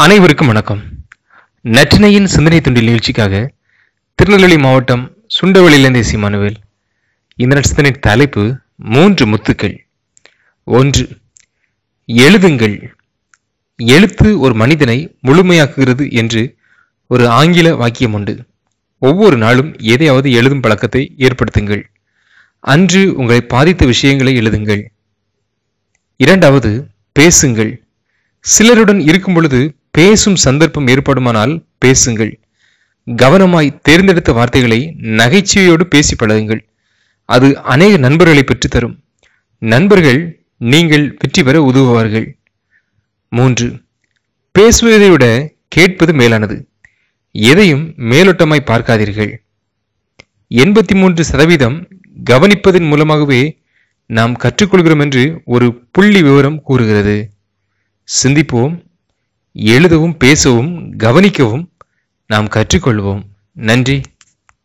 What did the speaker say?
அனைவருக்கும் வணக்கம். நற்றினையின் சிந்தனை துண்டில் நிகழ்ச்சிக்காக திருநெல்வேலி மாவட்டம் சுண்டவளியிலிருந்து சீமானுவேல் இந்த நட்சத்திரின் தலைப்பு மூன்று முத்துக்கள். ஒன்று எழுதுங்கள். எழுத்து ஒரு மனிதனை முழுமையாக்குகிறது என்று ஒரு ஆங்கில வாக்கியம் உண்டு. ஒவ்வொரு நாளும் எதையாவது எழுதும் பழக்கத்தை ஏற்படுத்துங்கள். அன்று உங்களை பாதித்த விஷயங்களை எழுதுங்கள். இரண்டாவது பேசுங்கள். சிலருடன் இருக்கும் பொழுது பேசும் சந்தர்ப்பம் ஏற்படுமானால் பேசுங்கள். கவனமாய் தேர்ந்தெடுத்த வார்த்தைகளை நகைச்சுவையோடு பேசி பழகுங்கள். அது அநேக நண்பர்களை பெற்றுத்தரும். நண்பர்கள் நீங்கள் வெற்றி பெற உதவுவார்கள். மூன்று பேசுவதை விட கேட்பது மேலானது. எதையும் மேலோட்டமாய் பார்க்காதீர்கள். எண்பத்தி மூன்று சதவீதம் கவனிப்பதன் மூலமாகவே நாம் கற்றுக்கொள்கிறோம் என்று ஒரு புள்ளி விவரம் கூறுகிறது. சிந்திப்போம். எழுதவும் பேசவும் கவனிக்கவும் நாம் கற்றுக்கொள்வோம். நன்றி.